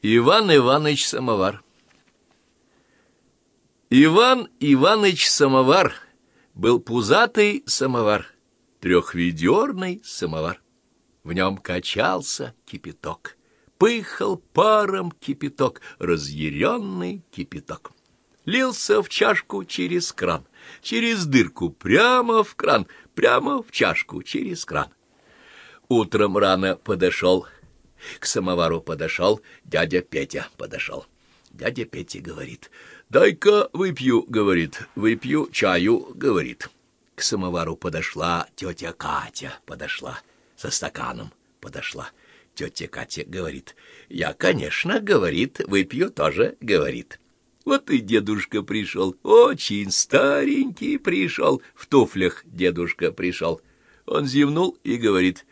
Иван Иваныч Самовар Иван Иваныч Самовар был пузатый самовар, трехведерный самовар. В нем качался кипяток, пыхал паром кипяток, разъяренный кипяток. Лился в чашку через кран, через дырку, прямо в кран, прямо в чашку через кран. Утром рано подошел к самовару подошел, дядя Петя подошел. Дядя Петя говорит, «Дай-ка выпью», — говорит, «выпью чаю», — говорит. К самовару подошла тетя Катя, подошла, со стаканом подошла. Тетя Катя говорит, «Я, конечно, — говорит, — выпью тоже, — говорит». Вот и дедушка пришел, очень старенький пришел, в туфлях дедушка пришел. Он зевнул и говорит,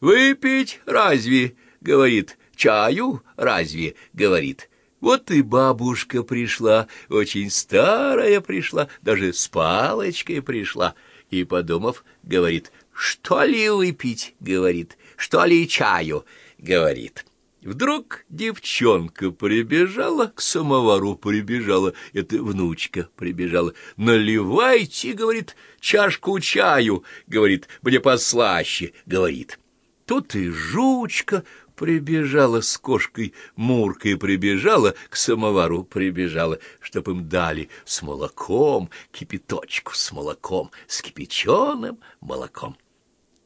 «Выпить разве?» — говорит, «чаю разве?» — говорит. Вот и бабушка пришла, очень старая пришла, даже с палочкой пришла. И, подумав, говорит, «Что ли выпить?» — говорит, «Что ли чаю?» — говорит. Вдруг девчонка прибежала, к самовару прибежала, это внучка прибежала. «Наливайте», — говорит, — «чашку чаю», — говорит, — «мне послаще», — говорит. Тут и жучка прибежала с кошкой, Муркой прибежала, к самовару прибежала, чтоб им дали с молоком, кипяточку с молоком, с кипяченым молоком.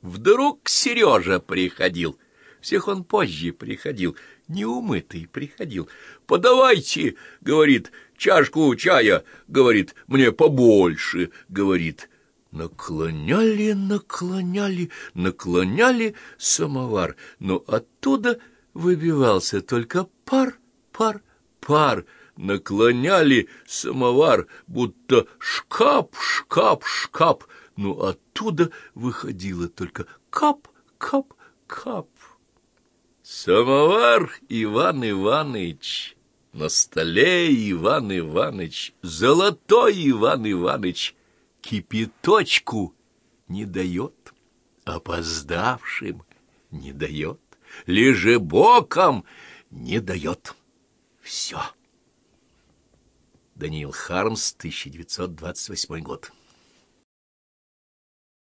Вдруг Сережа приходил, всех он позже приходил, неумытый приходил. «Подавайте, — говорит, — чашку чая, — говорит, — мне побольше, — говорит, Наклоняли, наклоняли, наклоняли самовар, но оттуда выбивался только пар, пар, пар. Наклоняли самовар, будто шкап, шкап, шкап, но оттуда выходило только кап, кап, кап. Самовар Иван Иваныч, на столе Иван Иваныч, золотой Иван Иваныч — кипяточку не дает, опоздавшим не дает, лежебоком не дает. Все. Даниил Хармс, 1928 год.